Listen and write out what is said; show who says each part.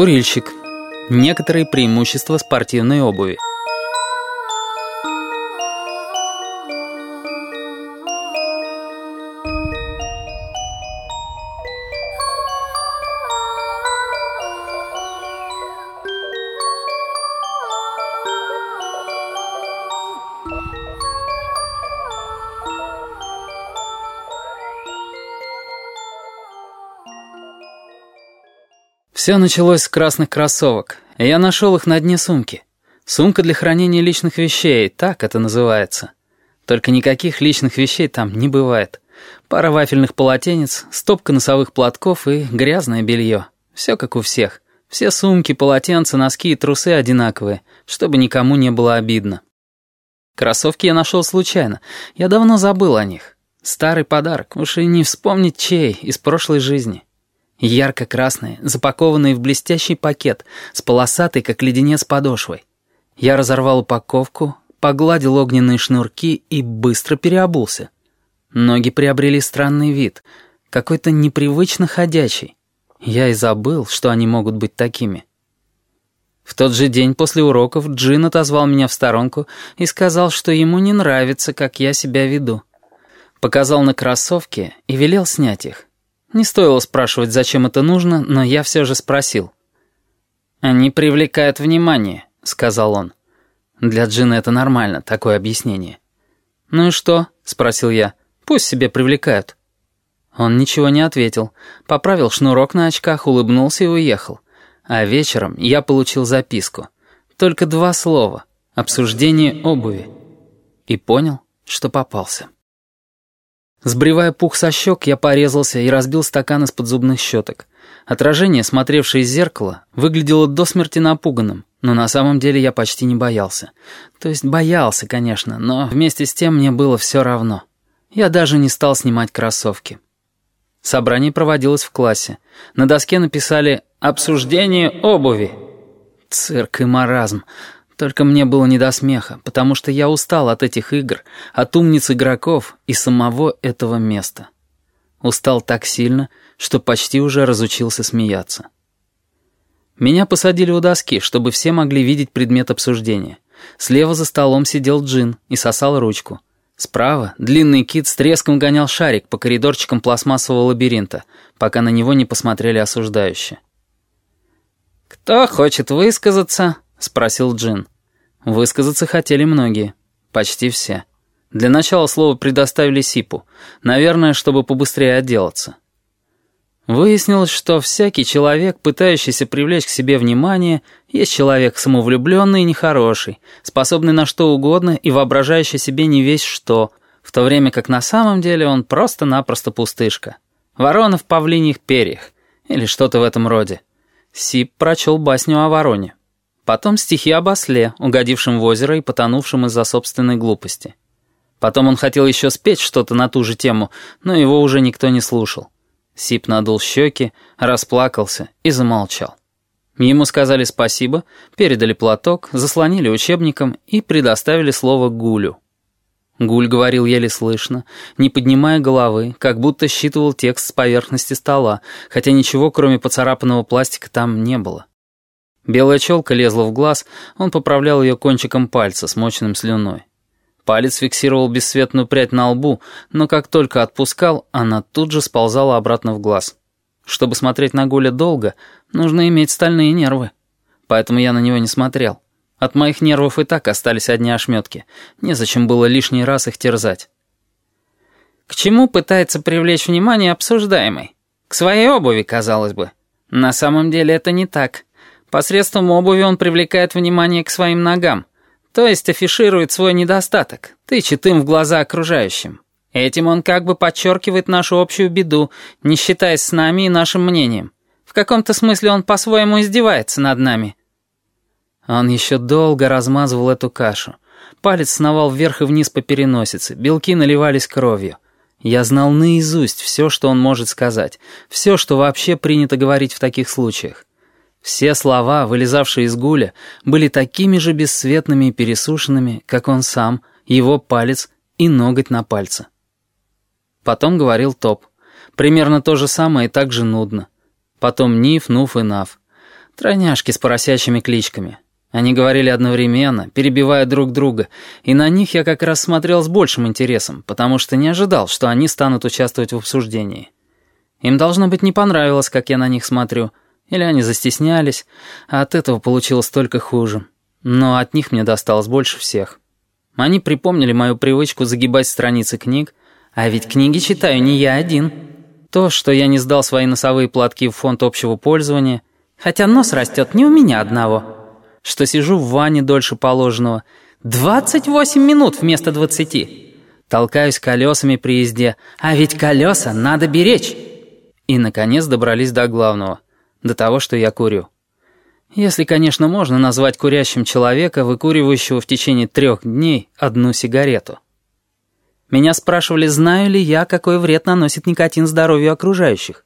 Speaker 1: Курильщик. Некоторые преимущества спортивной обуви. Все началось с красных кроссовок. Я нашел их на дне сумки. Сумка для хранения личных вещей, так это называется. Только никаких личных вещей там не бывает. Пара вафельных полотенец, стопка носовых платков и грязное белье. Все как у всех. Все сумки, полотенца, носки и трусы одинаковые, чтобы никому не было обидно. Кроссовки я нашел случайно. Я давно забыл о них. Старый подарок, уж и не вспомнить чей, из прошлой жизни. Ярко-красные, запакованные в блестящий пакет, с полосатой, как леденец, подошвой. Я разорвал упаковку, погладил огненные шнурки и быстро переобулся. Ноги приобрели странный вид, какой-то непривычно ходячий. Я и забыл, что они могут быть такими. В тот же день после уроков Джин отозвал меня в сторонку и сказал, что ему не нравится, как я себя веду. Показал на кроссовки и велел снять их. Не стоило спрашивать, зачем это нужно, но я все же спросил. «Они привлекают внимание», — сказал он. Для Джина это нормально, такое объяснение. «Ну и что?» — спросил я. «Пусть себе привлекают». Он ничего не ответил, поправил шнурок на очках, улыбнулся и уехал. А вечером я получил записку. Только два слова. Обсуждение обуви. И понял, что попался. Сбривая пух со щек, я порезался и разбил стакан из-под зубных щеток. Отражение, смотревшее из зеркала, выглядело до смерти напуганным, но на самом деле я почти не боялся. То есть боялся, конечно, но вместе с тем мне было все равно. Я даже не стал снимать кроссовки. Собрание проводилось в классе. На доске написали «Обсуждение обуви». Цирк и маразм. Только мне было не до смеха, потому что я устал от этих игр, от умниц игроков и самого этого места. Устал так сильно, что почти уже разучился смеяться. Меня посадили у доски, чтобы все могли видеть предмет обсуждения. Слева за столом сидел Джин и сосал ручку. Справа длинный кит с треском гонял шарик по коридорчикам пластмассового лабиринта, пока на него не посмотрели осуждающе. «Кто хочет высказаться?» — спросил Джин. Высказаться хотели многие. Почти все. Для начала слово предоставили Сипу. Наверное, чтобы побыстрее отделаться. Выяснилось, что всякий человек, пытающийся привлечь к себе внимание, есть человек самовлюбленный и нехороший, способный на что угодно и воображающий себе не весь что, в то время как на самом деле он просто-напросто пустышка. Ворона в павлиньих перьях. Или что-то в этом роде. Сип прочел басню о вороне. Потом стихи об осле, угодившем в озеро и потонувшем из-за собственной глупости. Потом он хотел еще спеть что-то на ту же тему, но его уже никто не слушал. Сип надул щеки, расплакался и замолчал. Ему сказали спасибо, передали платок, заслонили учебником и предоставили слово Гулю. Гуль говорил еле слышно, не поднимая головы, как будто считывал текст с поверхности стола, хотя ничего, кроме поцарапанного пластика, там не было. Белая челка лезла в глаз, он поправлял ее кончиком пальца, смоченным слюной. Палец фиксировал бесцветную прядь на лбу, но как только отпускал, она тут же сползала обратно в глаз. Чтобы смотреть на Гуля долго, нужно иметь стальные нервы. Поэтому я на него не смотрел. От моих нервов и так остались одни ошметки. Незачем было лишний раз их терзать. К чему пытается привлечь внимание обсуждаемый? К своей обуви, казалось бы. На самом деле это не так. Посредством обуви он привлекает внимание к своим ногам, то есть афиширует свой недостаток, тычет им в глаза окружающим. Этим он как бы подчеркивает нашу общую беду, не считаясь с нами и нашим мнением. В каком-то смысле он по-своему издевается над нами. Он еще долго размазывал эту кашу. Палец сновал вверх и вниз по переносице, белки наливались кровью. Я знал наизусть все, что он может сказать, все, что вообще принято говорить в таких случаях. Все слова, вылезавшие из гуля, были такими же бесцветными и пересушенными, как он сам, его палец и ноготь на пальце. Потом говорил Топ. Примерно то же самое и так же нудно. Потом Ниф, Нуф и Нав. Тройняшки с поросячьими кличками. Они говорили одновременно, перебивая друг друга, и на них я как раз смотрел с большим интересом, потому что не ожидал, что они станут участвовать в обсуждении. Им, должно быть, не понравилось, как я на них смотрю, или они застеснялись, а от этого получилось только хуже. Но от них мне досталось больше всех. Они припомнили мою привычку загибать страницы книг, а ведь книги читаю не я один. То, что я не сдал свои носовые платки в фонд общего пользования, хотя нос растет не у меня одного, что сижу в ванне дольше положенного, 28 минут вместо 20, толкаюсь колесами при езде, а ведь колеса надо беречь. И, наконец, добрались до главного, до того, что я курю. Если, конечно, можно назвать курящим человека, выкуривающего в течение трех дней одну сигарету. Меня спрашивали, знаю ли я, какой вред наносит никотин здоровью окружающих.